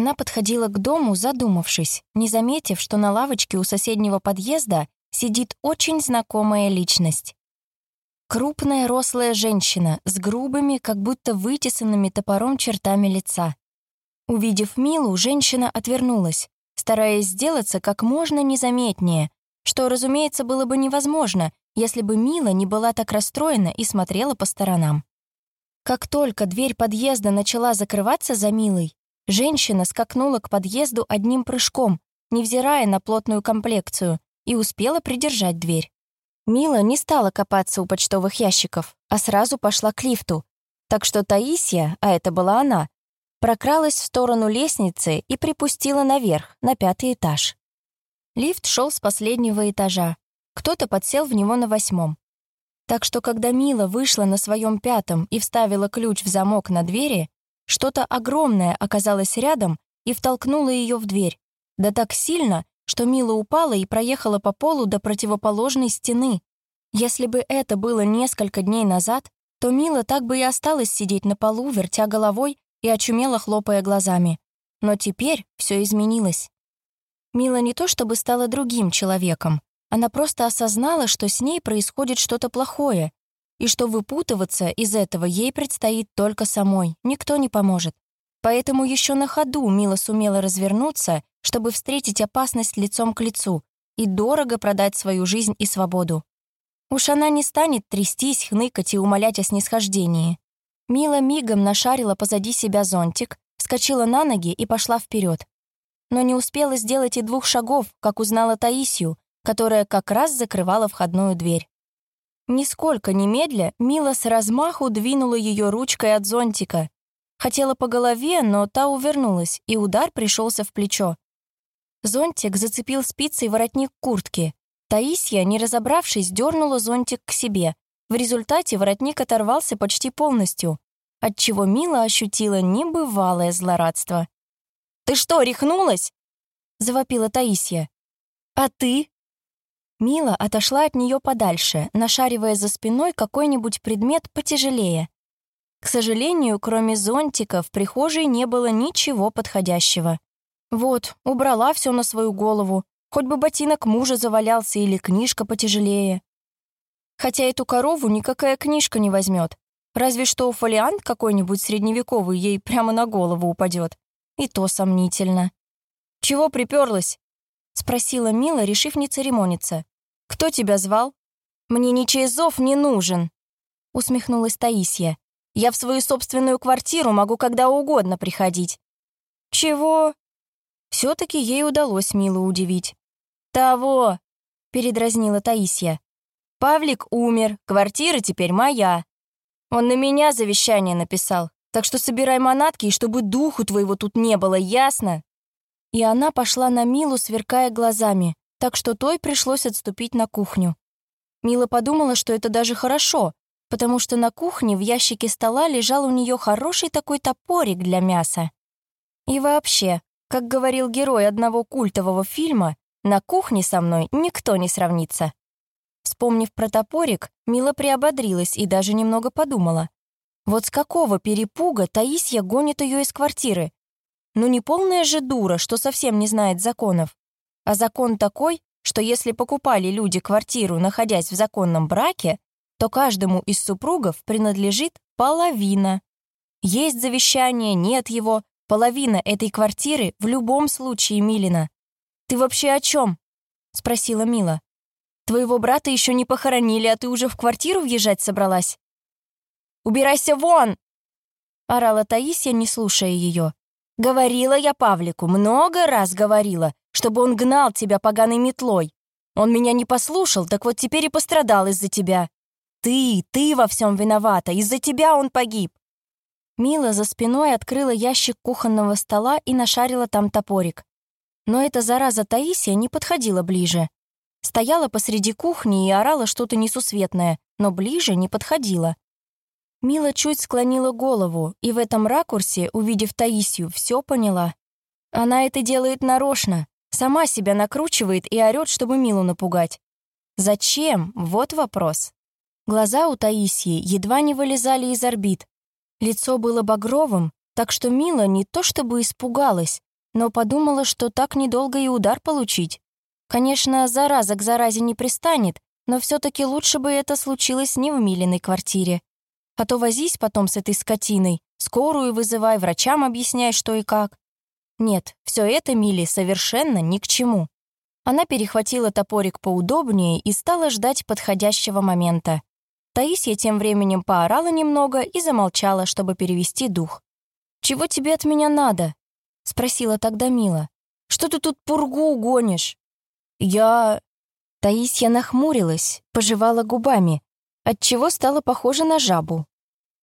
Она подходила к дому, задумавшись, не заметив, что на лавочке у соседнего подъезда сидит очень знакомая личность. Крупная рослая женщина с грубыми, как будто вытесанными топором чертами лица. Увидев Милу, женщина отвернулась, стараясь сделаться как можно незаметнее, что, разумеется, было бы невозможно, если бы Мила не была так расстроена и смотрела по сторонам. Как только дверь подъезда начала закрываться за Милой, женщина скакнула к подъезду одним прыжком, невзирая на плотную комплекцию, и успела придержать дверь. Мила не стала копаться у почтовых ящиков, а сразу пошла к лифту, так что Таисия, а это была она, прокралась в сторону лестницы и припустила наверх, на пятый этаж. Лифт шел с последнего этажа. Кто-то подсел в него на восьмом. Так что, когда Мила вышла на своем пятом и вставила ключ в замок на двери, что-то огромное оказалось рядом и втолкнуло ее в дверь. Да так сильно, что Мила упала и проехала по полу до противоположной стены. Если бы это было несколько дней назад, то Мила так бы и осталась сидеть на полу, вертя головой и очумело хлопая глазами. Но теперь все изменилось. Мила не то чтобы стала другим человеком, она просто осознала, что с ней происходит что-то плохое, и что выпутываться из этого ей предстоит только самой, никто не поможет. Поэтому еще на ходу Мила сумела развернуться, чтобы встретить опасность лицом к лицу и дорого продать свою жизнь и свободу. Уж она не станет трястись, хныкать и умолять о снисхождении. Мила мигом нашарила позади себя зонтик, вскочила на ноги и пошла вперед но не успела сделать и двух шагов, как узнала Таисию, которая как раз закрывала входную дверь. Нисколько немедля Мила с размаху двинула ее ручкой от зонтика. Хотела по голове, но та увернулась, и удар пришелся в плечо. Зонтик зацепил спицей воротник куртки. Таисия, не разобравшись, дернула зонтик к себе. В результате воротник оторвался почти полностью, отчего Мила ощутила небывалое злорадство. «Ты что, рехнулась?» — завопила Таисия. «А ты?» Мила отошла от нее подальше, нашаривая за спиной какой-нибудь предмет потяжелее. К сожалению, кроме зонтика, в прихожей не было ничего подходящего. Вот, убрала все на свою голову, хоть бы ботинок мужа завалялся или книжка потяжелее. Хотя эту корову никакая книжка не возьмет, разве что фолиант какой-нибудь средневековый ей прямо на голову упадет. И то сомнительно. «Чего приперлась?» — спросила Мила, решив не церемониться. «Кто тебя звал?» «Мне ничей зов не нужен», — усмехнулась Таисия. «Я в свою собственную квартиру могу когда угодно приходить». «Чего?» Все-таки ей удалось Милу удивить. «Того!» — передразнила Таисия. «Павлик умер, квартира теперь моя. Он на меня завещание написал. Так что собирай манатки, и чтобы духу твоего тут не было, ясно?» И она пошла на Милу, сверкая глазами, так что той пришлось отступить на кухню. Мила подумала, что это даже хорошо, потому что на кухне в ящике стола лежал у нее хороший такой топорик для мяса. И вообще, как говорил герой одного культового фильма, на кухне со мной никто не сравнится. Вспомнив про топорик, Мила приободрилась и даже немного подумала. Вот с какого перепуга Таисья гонит ее из квартиры? Ну не полная же дура, что совсем не знает законов. А закон такой, что если покупали люди квартиру, находясь в законном браке, то каждому из супругов принадлежит половина. Есть завещание, нет его, половина этой квартиры в любом случае Милина. «Ты вообще о чем?» — спросила Мила. «Твоего брата еще не похоронили, а ты уже в квартиру въезжать собралась?» Убирайся вон!» Орала Таисия, не слушая ее. «Говорила я Павлику, много раз говорила, чтобы он гнал тебя поганой метлой. Он меня не послушал, так вот теперь и пострадал из-за тебя. Ты, ты во всем виновата, из-за тебя он погиб». Мила за спиной открыла ящик кухонного стола и нашарила там топорик. Но эта зараза Таисия не подходила ближе. Стояла посреди кухни и орала что-то несусветное, но ближе не подходила. Мила чуть склонила голову, и в этом ракурсе, увидев Таисию, все поняла. Она это делает нарочно, сама себя накручивает и орёт, чтобы Милу напугать. Зачем? Вот вопрос. Глаза у Таисии едва не вылезали из орбит. Лицо было багровым, так что Мила не то чтобы испугалась, но подумала, что так недолго и удар получить. Конечно, зараза к заразе не пристанет, но все таки лучше бы это случилось не в Милиной квартире. А то возись потом с этой скотиной, скорую вызывай, врачам объясняй, что и как. Нет, все это Миле совершенно ни к чему. Она перехватила топорик поудобнее и стала ждать подходящего момента. Таисия тем временем поорала немного и замолчала, чтобы перевести дух. «Чего тебе от меня надо?» — спросила тогда Мила. «Что ты тут пургу гонишь?» «Я...» Таисия нахмурилась, пожевала губами, отчего стала похожа на жабу.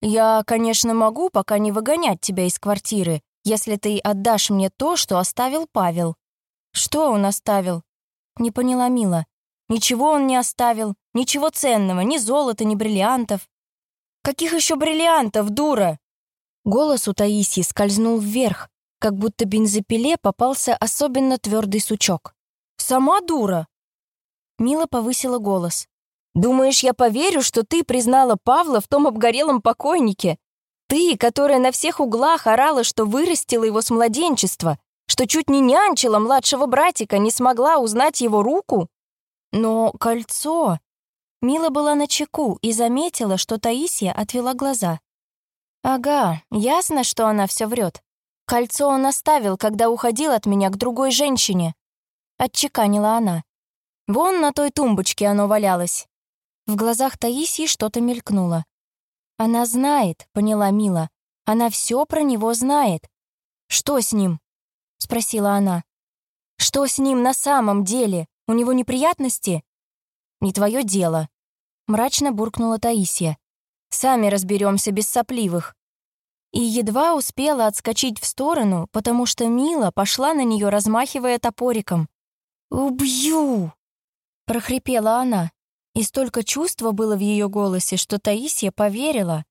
«Я, конечно, могу пока не выгонять тебя из квартиры, если ты отдашь мне то, что оставил Павел». «Что он оставил?» — не поняла Мила. Ничего он не оставил, ничего ценного, ни золота, ни бриллиантов. «Каких еще бриллиантов, дура?» Голос у Таисии скользнул вверх, как будто бензопиле попался особенно твердый сучок. «Сама дура!» Мила повысила голос. «Думаешь, я поверю, что ты признала Павла в том обгорелом покойнике? Ты, которая на всех углах орала, что вырастила его с младенчества, что чуть не нянчила младшего братика, не смогла узнать его руку?» Но кольцо... Мила была на чеку и заметила, что Таисия отвела глаза. «Ага, ясно, что она все врет. Кольцо он оставил, когда уходил от меня к другой женщине», — отчеканила она. «Вон на той тумбочке оно валялось». В глазах Таисии что-то мелькнуло. «Она знает», — поняла Мила. «Она все про него знает». «Что с ним?» — спросила она. «Что с ним на самом деле?» У него неприятности?» «Не твое дело», — мрачно буркнула Таисия. «Сами разберемся без сопливых». И едва успела отскочить в сторону, потому что Мила пошла на нее, размахивая топориком. «Убью!» — прохрипела она. И столько чувства было в ее голосе, что Таисия поверила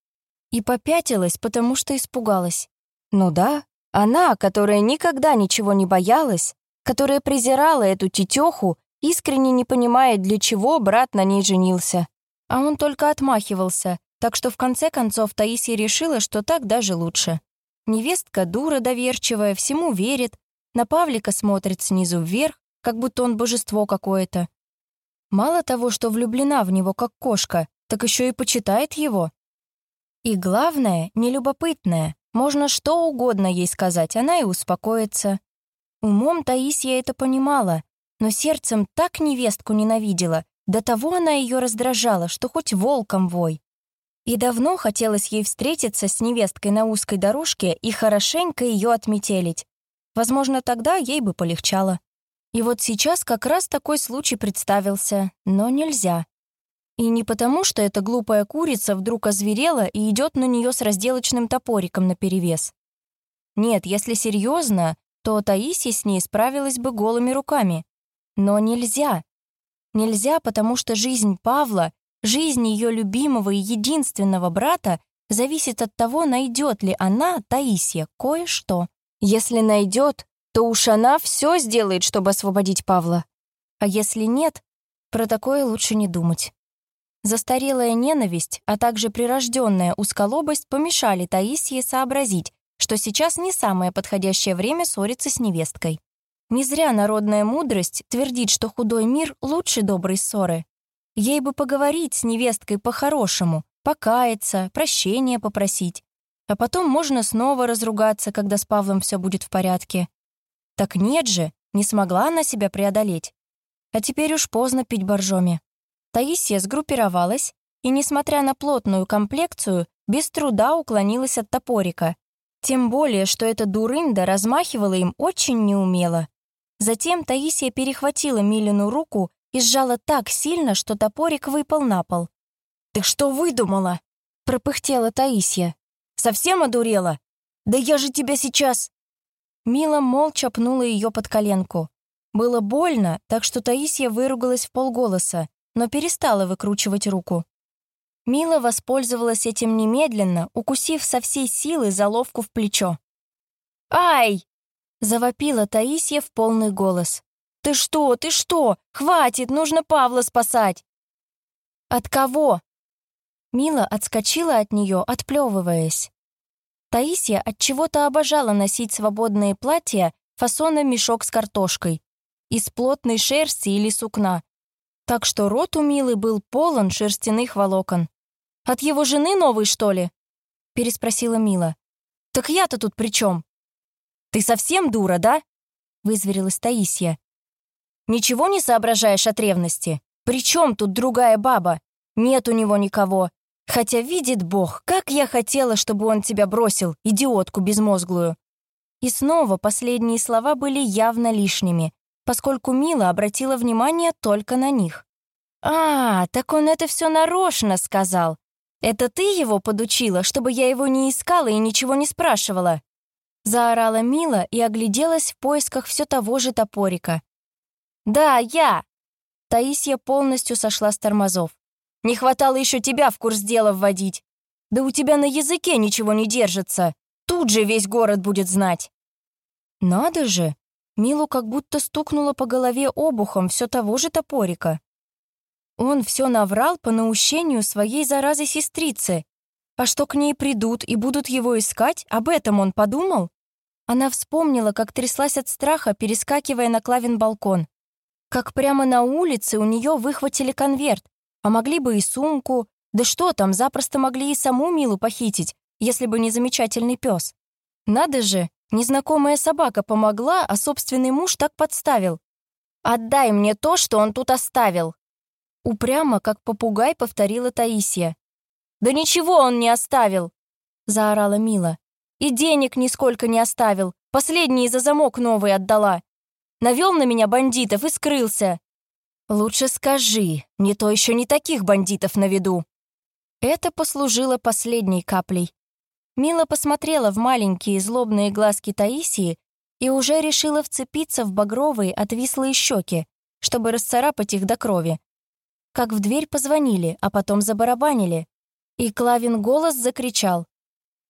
и попятилась, потому что испугалась. Ну да, она, которая никогда ничего не боялась, которая презирала эту тетеху искренне не понимая, для чего брат на ней женился. А он только отмахивался, так что в конце концов Таисия решила, что так даже лучше. Невестка дура доверчивая, всему верит, на Павлика смотрит снизу вверх, как будто он божество какое-то. Мало того, что влюблена в него как кошка, так еще и почитает его. И главное, нелюбопытная, можно что угодно ей сказать, она и успокоится. Умом Таисия это понимала, но сердцем так невестку ненавидела, до того она ее раздражала, что хоть волком вой. И давно хотелось ей встретиться с невесткой на узкой дорожке и хорошенько ее отметелить. Возможно, тогда ей бы полегчало. И вот сейчас как раз такой случай представился, но нельзя. И не потому, что эта глупая курица вдруг озверела и идет на нее с разделочным топориком наперевес. Нет, если серьезно, то Таисия с ней справилась бы голыми руками. Но нельзя. Нельзя, потому что жизнь Павла, жизнь ее любимого и единственного брата зависит от того, найдет ли она, Таисия, кое-что. Если найдет, то уж она все сделает, чтобы освободить Павла. А если нет, про такое лучше не думать. Застарелая ненависть, а также прирожденная узколобость помешали Таисии сообразить, что сейчас не самое подходящее время ссориться с невесткой. Не зря народная мудрость твердит, что худой мир лучше доброй ссоры. Ей бы поговорить с невесткой по-хорошему, покаяться, прощения попросить. А потом можно снова разругаться, когда с Павлом все будет в порядке. Так нет же, не смогла она себя преодолеть. А теперь уж поздно пить боржоми. Таисия сгруппировалась и, несмотря на плотную комплекцию, без труда уклонилась от топорика. Тем более, что эта дурында размахивала им очень неумело. Затем Таисия перехватила Милину руку и сжала так сильно, что топорик выпал на пол. «Ты что выдумала?» — пропыхтела Таисия. «Совсем одурела? Да я же тебя сейчас...» Мила молча пнула ее под коленку. Было больно, так что Таисия выругалась в полголоса, но перестала выкручивать руку. Мила воспользовалась этим немедленно, укусив со всей силы заловку в плечо. «Ай!» Завопила Таисия в полный голос. «Ты что, ты что? Хватит, нужно Павла спасать!» «От кого?» Мила отскочила от нее, отплевываясь. Таисия от чего то обожала носить свободные платья фасона мешок с картошкой, из плотной шерсти или сукна, так что рот у Милы был полон шерстяных волокон. «От его жены новый, что ли?» — переспросила Мила. «Так я-то тут при чем? «Ты совсем дура, да?» — вызверилась Таисия. «Ничего не соображаешь от ревности? При чем тут другая баба? Нет у него никого. Хотя видит Бог, как я хотела, чтобы он тебя бросил, идиотку безмозглую». И снова последние слова были явно лишними, поскольку Мила обратила внимание только на них. «А, так он это все нарочно сказал. Это ты его подучила, чтобы я его не искала и ничего не спрашивала?» Заорала Мила и огляделась в поисках все того же топорика. «Да, я!» Таисия полностью сошла с тормозов. «Не хватало еще тебя в курс дела вводить. Да у тебя на языке ничего не держится. Тут же весь город будет знать». «Надо же!» Милу как будто стукнуло по голове обухом все того же топорика. Он все наврал по наущению своей заразы сестрицы. А что к ней придут и будут его искать, об этом он подумал? Она вспомнила, как тряслась от страха, перескакивая на Клавин балкон. Как прямо на улице у нее выхватили конверт, а могли бы и сумку. Да что там, запросто могли и саму Милу похитить, если бы не замечательный пес. Надо же, Незнакомая собака помогла, а собственный муж так подставил. «Отдай мне то, что он тут оставил!» Упрямо, как попугай, повторила Таисия. «Да ничего он не оставил!» Заорала Мила. «И денег нисколько не оставил. Последний за замок новый отдала. Навел на меня бандитов и скрылся. Лучше скажи, не то еще не таких бандитов наведу». Это послужило последней каплей. Мила посмотрела в маленькие злобные глазки Таисии и уже решила вцепиться в багровые отвислые щеки, чтобы расцарапать их до крови. Как в дверь позвонили, а потом забарабанили. И Клавин голос закричал.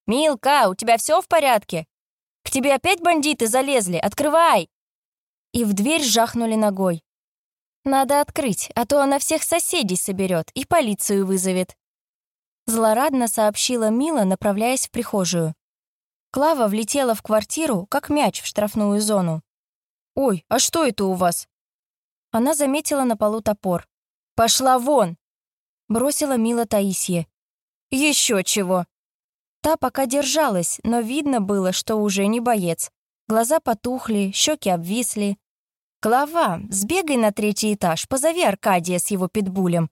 «Милка, у тебя все в порядке? К тебе опять бандиты залезли, открывай!» И в дверь жахнули ногой. «Надо открыть, а то она всех соседей соберет и полицию вызовет», Злорадно сообщила Мила, направляясь в прихожую. Клава влетела в квартиру, как мяч в штрафную зону. «Ой, а что это у вас?» Она заметила на полу топор. «Пошла вон!» Бросила Мила Таисье. «Еще чего!» Та пока держалась, но видно было, что уже не боец. Глаза потухли, щеки обвисли. «Клава, сбегай на третий этаж, позови Аркадия с его питбулем.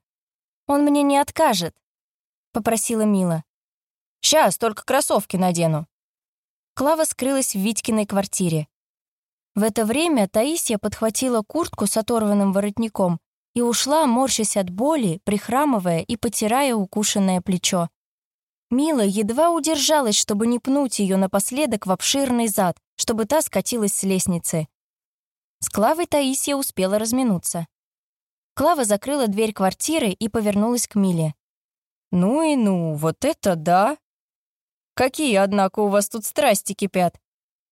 Он мне не откажет» попросила Мила. «Сейчас, только кроссовки надену». Клава скрылась в Витькиной квартире. В это время Таисия подхватила куртку с оторванным воротником и ушла, морщась от боли, прихрамывая и потирая укушенное плечо. Мила едва удержалась, чтобы не пнуть ее напоследок в обширный зад, чтобы та скатилась с лестницы. С Клавой Таисия успела разминуться. Клава закрыла дверь квартиры и повернулась к Миле. «Ну и ну, вот это да! Какие, однако, у вас тут страсти кипят?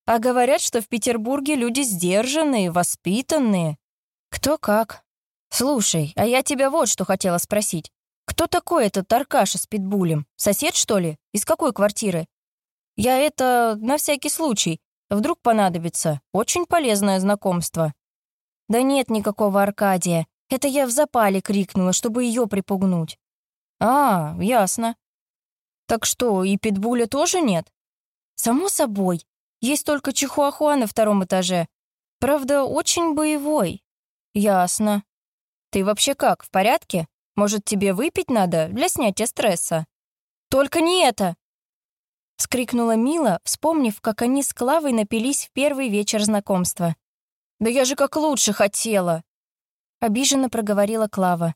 А говорят, что в Петербурге люди сдержанные, воспитанные. Кто как. Слушай, а я тебя вот что хотела спросить. Кто такой этот Аркаша с питбулем? Сосед, что ли? Из какой квартиры? Я это на всякий случай. Вдруг понадобится. Очень полезное знакомство. Да нет никакого Аркадия. Это я в запале крикнула, чтобы ее припугнуть. «А, ясно. Так что, и питбуля тоже нет?» «Само собой. Есть только чихуахуа на втором этаже. Правда, очень боевой». «Ясно. Ты вообще как, в порядке? Может, тебе выпить надо для снятия стресса?» «Только не это!» — вскрикнула Мила, вспомнив, как они с Клавой напились в первый вечер знакомства. «Да я же как лучше хотела!» — обиженно проговорила Клава.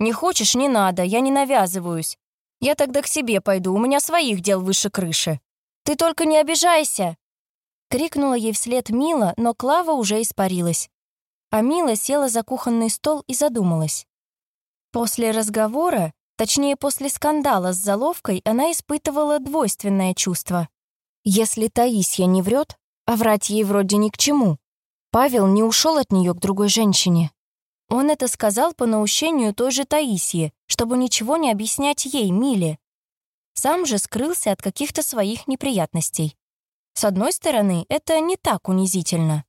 Не хочешь — не надо, я не навязываюсь. Я тогда к себе пойду, у меня своих дел выше крыши. Ты только не обижайся!» Крикнула ей вслед Мила, но Клава уже испарилась. А Мила села за кухонный стол и задумалась. После разговора, точнее, после скандала с заловкой, она испытывала двойственное чувство. Если Таисия не врет, а врать ей вроде ни к чему, Павел не ушел от нее к другой женщине. Он это сказал по наущению той же Таисии, чтобы ничего не объяснять ей, Миле. Сам же скрылся от каких-то своих неприятностей. С одной стороны, это не так унизительно.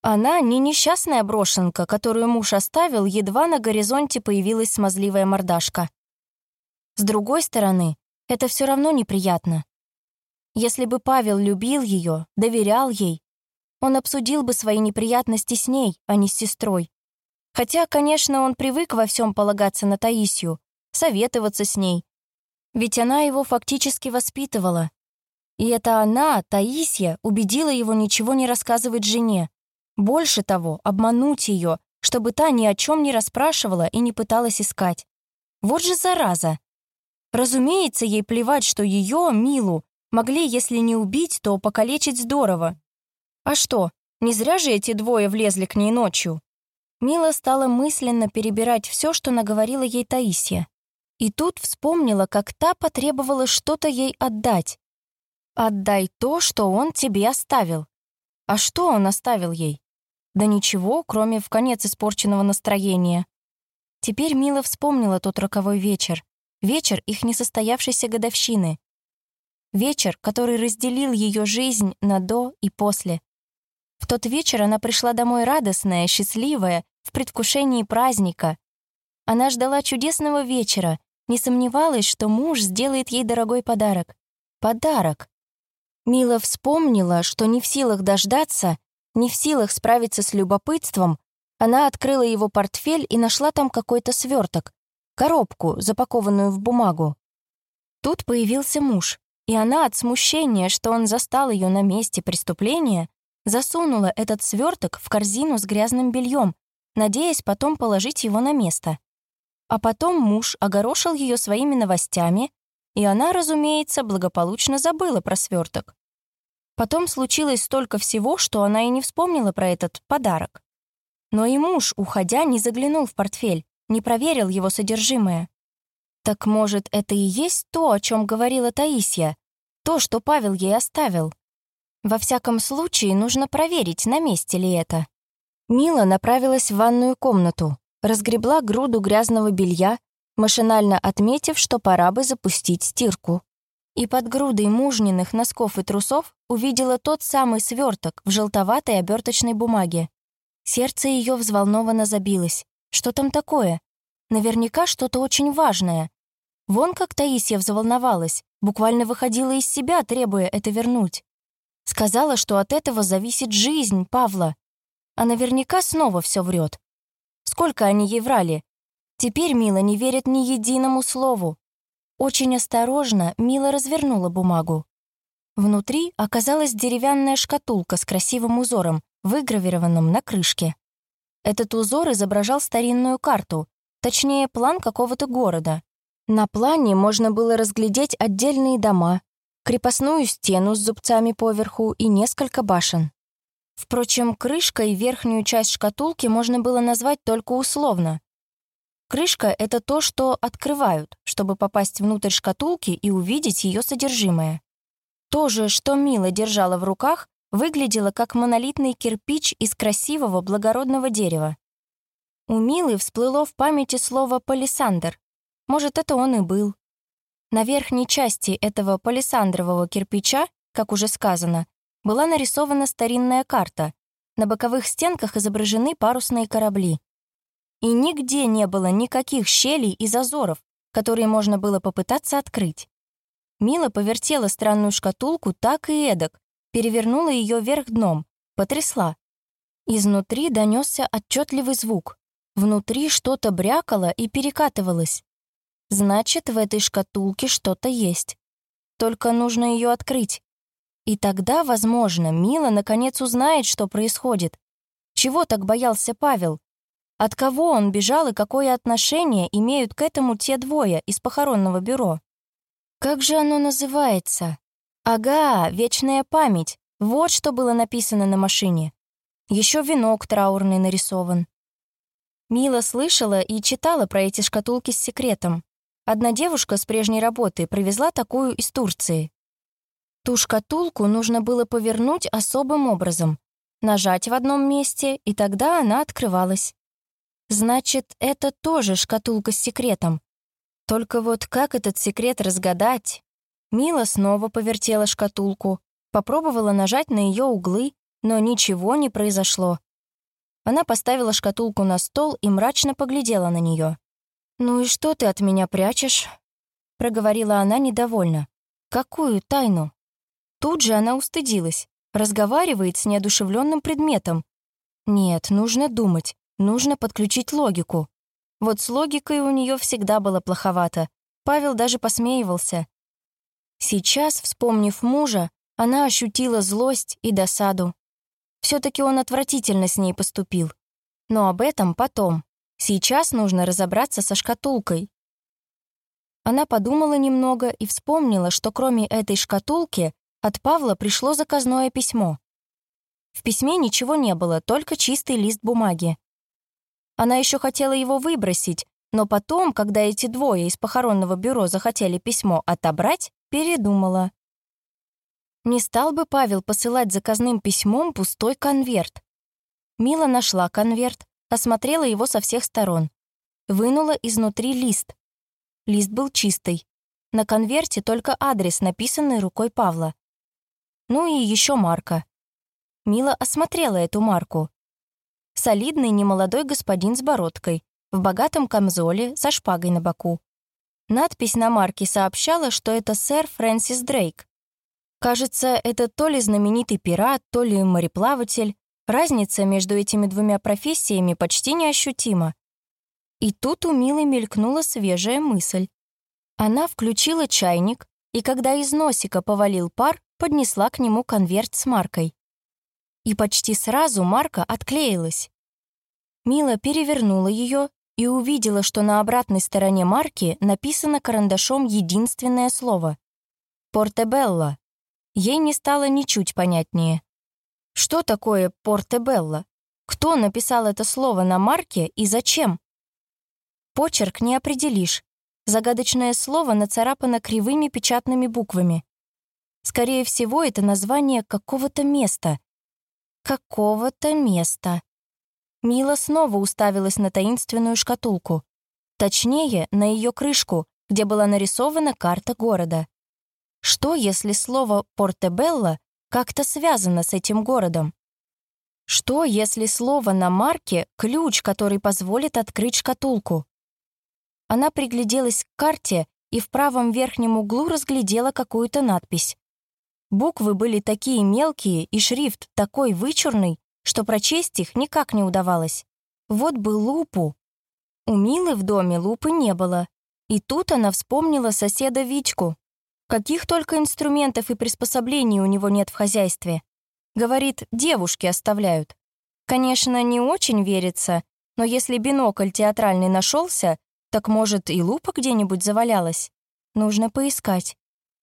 Она не несчастная брошенка, которую муж оставил, едва на горизонте появилась смазливая мордашка. С другой стороны, это все равно неприятно. Если бы Павел любил ее, доверял ей, он обсудил бы свои неприятности с ней, а не с сестрой. Хотя, конечно, он привык во всем полагаться на Таисию, советоваться с ней. Ведь она его фактически воспитывала. И это она, Таисия, убедила его ничего не рассказывать жене. Больше того, обмануть ее, чтобы та ни о чем не расспрашивала и не пыталась искать. Вот же зараза! Разумеется, ей плевать, что ее, Милу, могли, если не убить, то покалечить здорово. А что, не зря же эти двое влезли к ней ночью? Мила стала мысленно перебирать все, что наговорила ей Таисия. И тут вспомнила, как та потребовала что-то ей отдать. «Отдай то, что он тебе оставил». А что он оставил ей? Да ничего, кроме в конец испорченного настроения. Теперь Мила вспомнила тот роковой вечер. Вечер их несостоявшейся годовщины. Вечер, который разделил ее жизнь на «до» и «после». В тот вечер она пришла домой радостная, счастливая, в предвкушении праздника. Она ждала чудесного вечера, не сомневалась, что муж сделает ей дорогой подарок. Подарок. Мила вспомнила, что не в силах дождаться, не в силах справиться с любопытством, она открыла его портфель и нашла там какой-то сверток, коробку, запакованную в бумагу. Тут появился муж, и она от смущения, что он застал ее на месте преступления, засунула этот сверток в корзину с грязным бельем, надеясь потом положить его на место. А потом муж огорошил ее своими новостями, и она, разумеется, благополучно забыла про сверток. Потом случилось столько всего, что она и не вспомнила про этот подарок. Но и муж, уходя, не заглянул в портфель, не проверил его содержимое. Так может, это и есть то, о чем говорила Таисия, то, что Павел ей оставил? Во всяком случае, нужно проверить, на месте ли это. Мила направилась в ванную комнату, разгребла груду грязного белья, машинально отметив, что пора бы запустить стирку и под грудой мужниных носков и трусов увидела тот самый сверток в желтоватой оберточной бумаге. Сердце ее взволнованно забилось. Что там такое? Наверняка что-то очень важное. Вон как Таисия взволновалась, буквально выходила из себя, требуя это вернуть. Сказала, что от этого зависит жизнь Павла. А наверняка снова все врет. Сколько они ей врали? Теперь Мила не верит ни единому слову. Очень осторожно Мила развернула бумагу. Внутри оказалась деревянная шкатулка с красивым узором, выгравированным на крышке. Этот узор изображал старинную карту, точнее, план какого-то города. На плане можно было разглядеть отдельные дома, крепостную стену с зубцами поверху и несколько башен. Впрочем, крышкой верхнюю часть шкатулки можно было назвать только условно. Крышка — это то, что открывают, чтобы попасть внутрь шкатулки и увидеть ее содержимое. То же, что Мила держала в руках, выглядело как монолитный кирпич из красивого благородного дерева. У Милы всплыло в памяти слово «палисандр». Может, это он и был. На верхней части этого палисандрового кирпича, как уже сказано, была нарисована старинная карта. На боковых стенках изображены парусные корабли и нигде не было никаких щелей и зазоров, которые можно было попытаться открыть. Мила повертела странную шкатулку так и эдак, перевернула ее вверх дном, потрясла. Изнутри донесся отчетливый звук. Внутри что-то брякало и перекатывалось. Значит, в этой шкатулке что-то есть. Только нужно ее открыть. И тогда, возможно, Мила наконец узнает, что происходит. Чего так боялся Павел? От кого он бежал и какое отношение имеют к этому те двое из похоронного бюро? Как же оно называется? Ага, вечная память. Вот что было написано на машине. Еще венок траурный нарисован. Мила слышала и читала про эти шкатулки с секретом. Одна девушка с прежней работы привезла такую из Турции. Ту шкатулку нужно было повернуть особым образом, нажать в одном месте, и тогда она открывалась. Значит, это тоже шкатулка с секретом. Только вот как этот секрет разгадать? Мила снова повертела шкатулку, Попробовала нажать на ее углы, но ничего не произошло. Она поставила шкатулку на стол и мрачно поглядела на нее. «Ну и что ты от меня прячешь?» — проговорила она недовольно. «Какую тайну?» Тут же она устыдилась, разговаривает с неодушевленным предметом. Нет, нужно думать, нужно подключить логику. Вот с логикой у нее всегда было плоховато. Павел даже посмеивался. Сейчас, вспомнив мужа, она ощутила злость и досаду. все таки он отвратительно с ней поступил. Но об этом потом. Сейчас нужно разобраться со шкатулкой. Она подумала немного и вспомнила, что кроме этой шкатулки от Павла пришло заказное письмо. В письме ничего не было, только чистый лист бумаги. Она еще хотела его выбросить, но потом, когда эти двое из похоронного бюро захотели письмо отобрать, передумала. Не стал бы Павел посылать заказным письмом пустой конверт. Мила нашла конверт, осмотрела его со всех сторон. Вынула изнутри лист. Лист был чистый. На конверте только адрес, написанный рукой Павла. Ну и еще марка. Мила осмотрела эту марку. Солидный немолодой господин с бородкой, в богатом камзоле, со шпагой на боку. Надпись на марке сообщала, что это сэр Фрэнсис Дрейк, Кажется, это то ли знаменитый пират, то ли мореплаватель. Разница между этими двумя профессиями почти неощутима. И тут у Милы мелькнула свежая мысль. Она включила чайник, и когда из носика повалил пар, поднесла к нему конверт с маркой. И почти сразу марка отклеилась. Мила перевернула ее и увидела, что на обратной стороне марки написано карандашом единственное слово — «Портебелла». Ей не стало ничуть понятнее. Что такое Портебелла? Кто написал это слово на марке и зачем? Почерк не определишь. Загадочное слово нацарапано кривыми печатными буквами. Скорее всего, это название какого-то места. Какого-то места. Мила снова уставилась на таинственную шкатулку. Точнее, на ее крышку, где была нарисована карта города. Что, если слово «Портебелло» как-то связано с этим городом? Что, если слово на марке — ключ, который позволит открыть шкатулку? Она пригляделась к карте и в правом верхнем углу разглядела какую-то надпись. Буквы были такие мелкие и шрифт такой вычурный, что прочесть их никак не удавалось. Вот бы лупу. У Милы в доме лупы не было. И тут она вспомнила соседа Витьку, Каких только инструментов и приспособлений у него нет в хозяйстве. Говорит, девушки оставляют. Конечно, не очень верится, но если бинокль театральный нашелся, так, может, и лупа где-нибудь завалялась. Нужно поискать.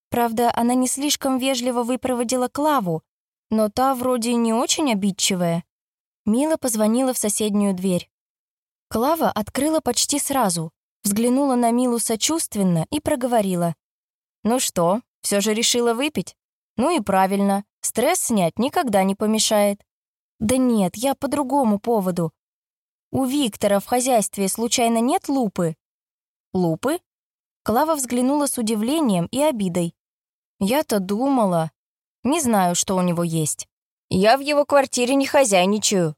Правда, она не слишком вежливо выпроводила Клаву, но та вроде не очень обидчивая. Мила позвонила в соседнюю дверь. Клава открыла почти сразу, взглянула на Милу сочувственно и проговорила. «Ну что, все же решила выпить? Ну и правильно, стресс снять никогда не помешает». «Да нет, я по другому поводу. У Виктора в хозяйстве случайно нет лупы?» «Лупы?» Клава взглянула с удивлением и обидой. «Я-то думала. Не знаю, что у него есть. Я в его квартире не хозяйничаю».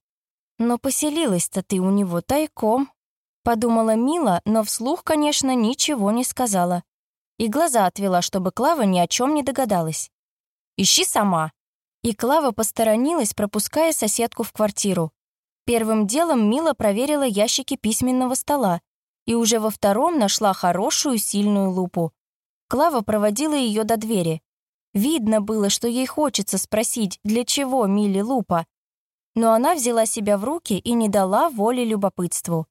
«Но поселилась-то ты у него тайком», — подумала Мила, но вслух, конечно, ничего не сказала и глаза отвела, чтобы Клава ни о чем не догадалась. «Ищи сама!» И Клава посторонилась, пропуская соседку в квартиру. Первым делом Мила проверила ящики письменного стола и уже во втором нашла хорошую сильную лупу. Клава проводила ее до двери. Видно было, что ей хочется спросить, для чего Миле лупа. Но она взяла себя в руки и не дала воли любопытству.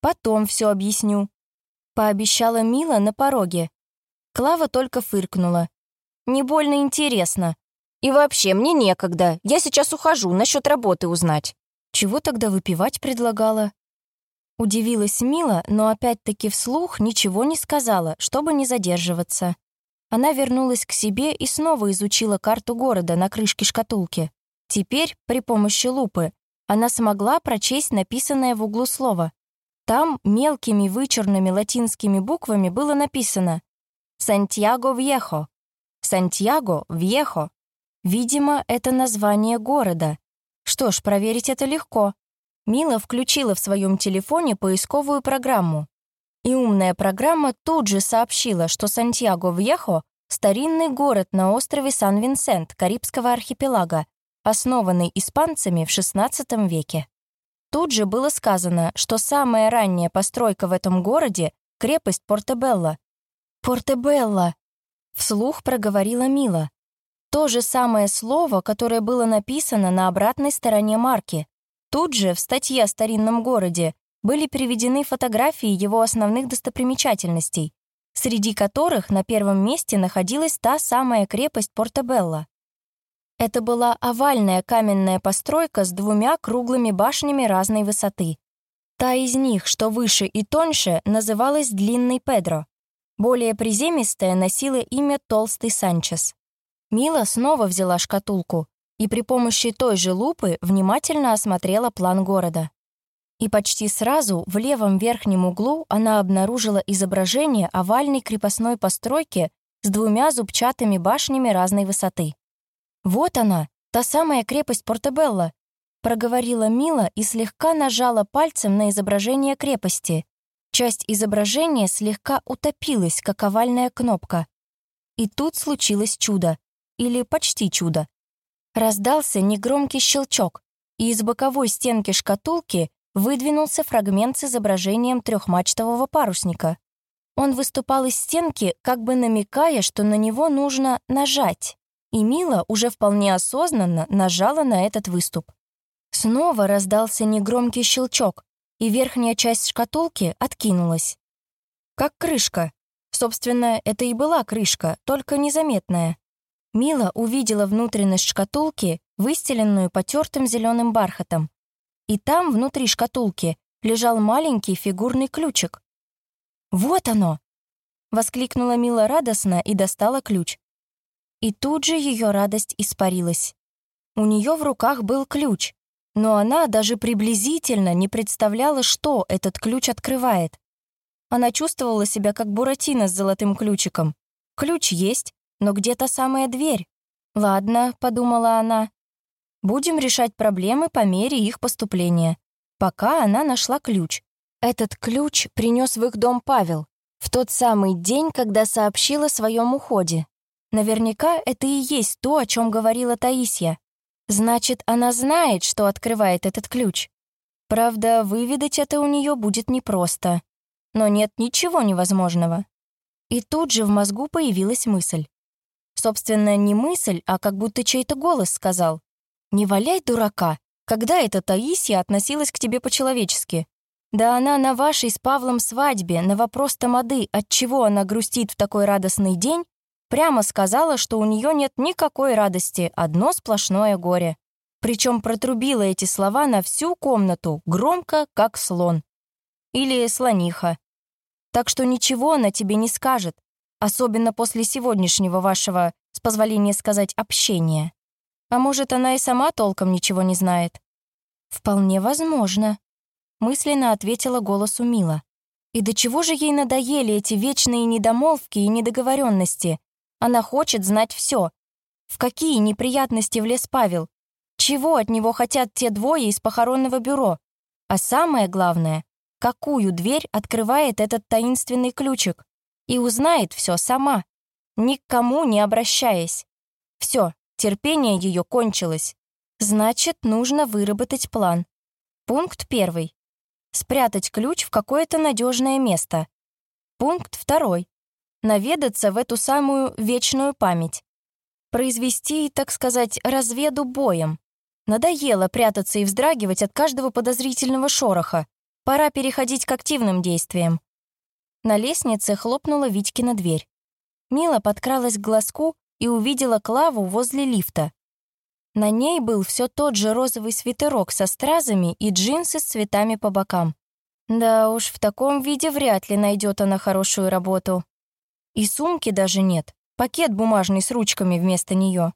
«Потом все объясню», — пообещала Мила на пороге. Клава только фыркнула. «Не больно интересно. И вообще, мне некогда. Я сейчас ухожу, насчет работы узнать». Чего тогда выпивать предлагала? Удивилась Мила, но опять-таки вслух ничего не сказала, чтобы не задерживаться. Она вернулась к себе и снова изучила карту города на крышке шкатулки. Теперь, при помощи лупы, она смогла прочесть написанное в углу слово. Там мелкими вычурными латинскими буквами было написано Сантьяго Вьехо. Сантьяго Вьехо. Видимо, это название города. Что ж, проверить это легко. Мила включила в своем телефоне поисковую программу. И умная программа тут же сообщила, что Сантьяго-Вьехо — старинный город на острове Сан-Винсент Карибского архипелага, основанный испанцами в XVI веке. Тут же было сказано, что самая ранняя постройка в этом городе — крепость Портебелла. «Портебелла!» — вслух проговорила Мила. То же самое слово, которое было написано на обратной стороне марки. Тут же, в статье о старинном городе, были приведены фотографии его основных достопримечательностей, среди которых на первом месте находилась та самая крепость Портабелла. Это была овальная каменная постройка с двумя круглыми башнями разной высоты. Та из них, что выше и тоньше, называлась Длинный Педро. Более приземистая носила имя Толстый Санчес. Мила снова взяла шкатулку, и при помощи той же лупы внимательно осмотрела план города. И почти сразу в левом верхнем углу она обнаружила изображение овальной крепостной постройки с двумя зубчатыми башнями разной высоты. «Вот она, та самая крепость Портебелла», проговорила Мила и слегка нажала пальцем на изображение крепости. Часть изображения слегка утопилась, как овальная кнопка. И тут случилось чудо. Или почти чудо. Раздался негромкий щелчок, и из боковой стенки шкатулки выдвинулся фрагмент с изображением трехмачтового парусника. Он выступал из стенки, как бы намекая, что на него нужно нажать. И Мила уже вполне осознанно нажала на этот выступ. Снова раздался негромкий щелчок, и верхняя часть шкатулки откинулась. Как крышка. Собственно, это и была крышка, только незаметная. Мила увидела внутренность шкатулки, выстеленную потертым зеленым бархатом. И там, внутри шкатулки, лежал маленький фигурный ключик. «Вот оно!» — воскликнула Мила радостно и достала ключ. И тут же ее радость испарилась. У нее в руках был ключ, но она даже приблизительно не представляла, что этот ключ открывает. Она чувствовала себя как Буратино с золотым ключиком. Ключ есть, но где та самая дверь? Ладно, подумала она. Будем решать проблемы по мере их поступления. Пока она нашла ключ. Этот ключ принес в их дом Павел в тот самый день, когда сообщила о своем уходе. Наверняка это и есть то, о чем говорила Таисия. Значит, она знает, что открывает этот ключ. Правда, выведать это у нее будет непросто. Но нет ничего невозможного. И тут же в мозгу появилась мысль. Собственно, не мысль, а как будто чей-то голос сказал. «Не валяй дурака, когда эта Таисия относилась к тебе по-человечески? Да она на вашей с Павлом свадьбе на вопрос Тамады, отчего она грустит в такой радостный день, прямо сказала, что у нее нет никакой радости, одно сплошное горе. Причем протрубила эти слова на всю комнату, громко, как слон. Или слониха. Так что ничего она тебе не скажет, особенно после сегодняшнего вашего, с позволения сказать, общения. А может, она и сама толком ничего не знает? Вполне возможно, мысленно ответила голосу Мила. И до чего же ей надоели эти вечные недомолвки и недоговоренности? Она хочет знать все. В какие неприятности влез Павел? Чего от него хотят те двое из похоронного бюро? А самое главное, какую дверь открывает этот таинственный ключик? и узнает все сама, ни к кому не обращаясь. Все, терпение ее кончилось. Значит, нужно выработать план. Пункт первый. Спрятать ключ в какое-то надежное место. Пункт второй. Наведаться в эту самую вечную память. Произвести, так сказать, разведу боем. Надоело прятаться и вздрагивать от каждого подозрительного шороха. Пора переходить к активным действиям. На лестнице хлопнула Витькина дверь. Мила подкралась к глазку и увидела Клаву возле лифта. На ней был все тот же розовый свитерок со стразами и джинсы с цветами по бокам. Да уж, в таком виде вряд ли найдет она хорошую работу. И сумки даже нет, пакет бумажный с ручками вместо нее.